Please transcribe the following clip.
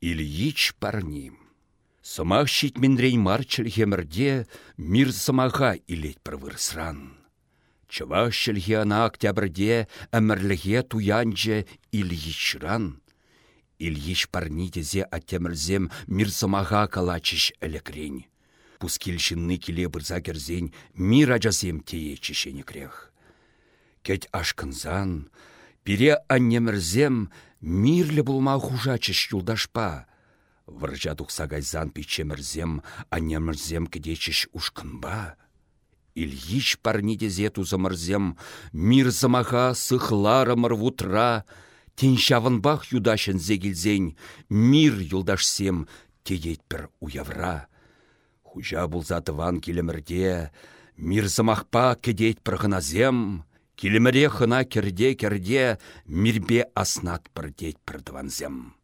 Ильич парним. Сымақ щитменрен марчыл хемірде мир сымаға илет вырсран. Чыва шілге ана октябрде әмірліге туянчы Ильичран. Ильич парни тезе аттемірзем мир сымаға калачыш әлекрен. Пускилшинны келе бұрза керзен мир ажасем тее крех. Кет ашкынзан, пире аннемірзем мирлі бұлма хужачыш юлдашпа. Выржа тухса гайзан пичемірзем, аннемірзем кедечіш ушкынба. Ильич парнидезе тузымырзем, мир замаха сыхларымыр вутра, Теншавынбах юдашын зегілзен, мир юлдашсем тедетпір уявра. Хужа бұлзатыван келімірде, мир замахпа кедет пірғыназем, келіміре хына керде-керде мирбе аснат пірдет пірдванзем.